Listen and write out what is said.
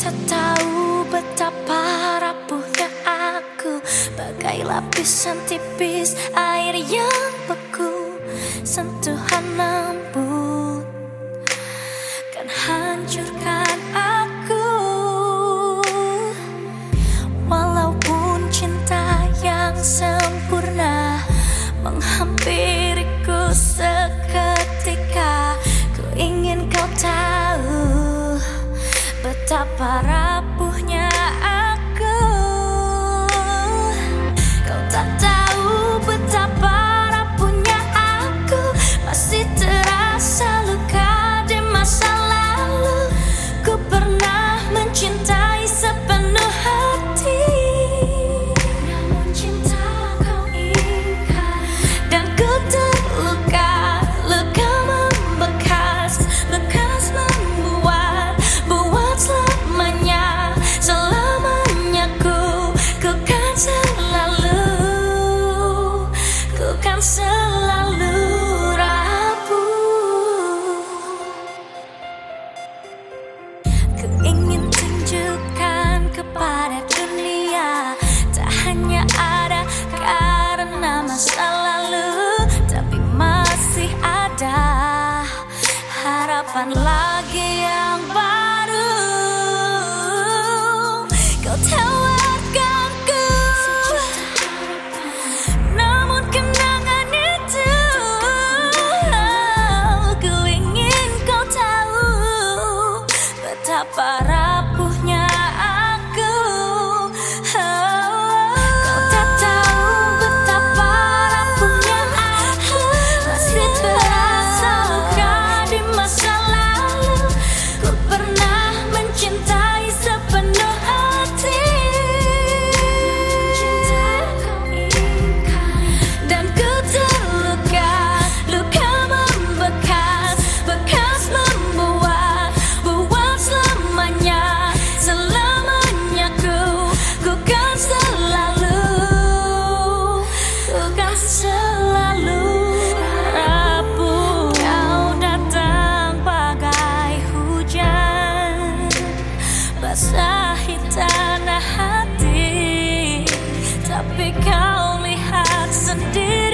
tak tahu betapa rapuhnya aku. Bagai lapisan tipis air yang beku Sentuhan lembut Kan hancurkan aku. Walaupun cinta yang sempurna Menghampiriku Ku ingin tunjukkan kepada dunia Tak hanya ada karena masa lalu Tapi masih ada harapan кухне basahi tanah hati Tapi kau lihat sendiri.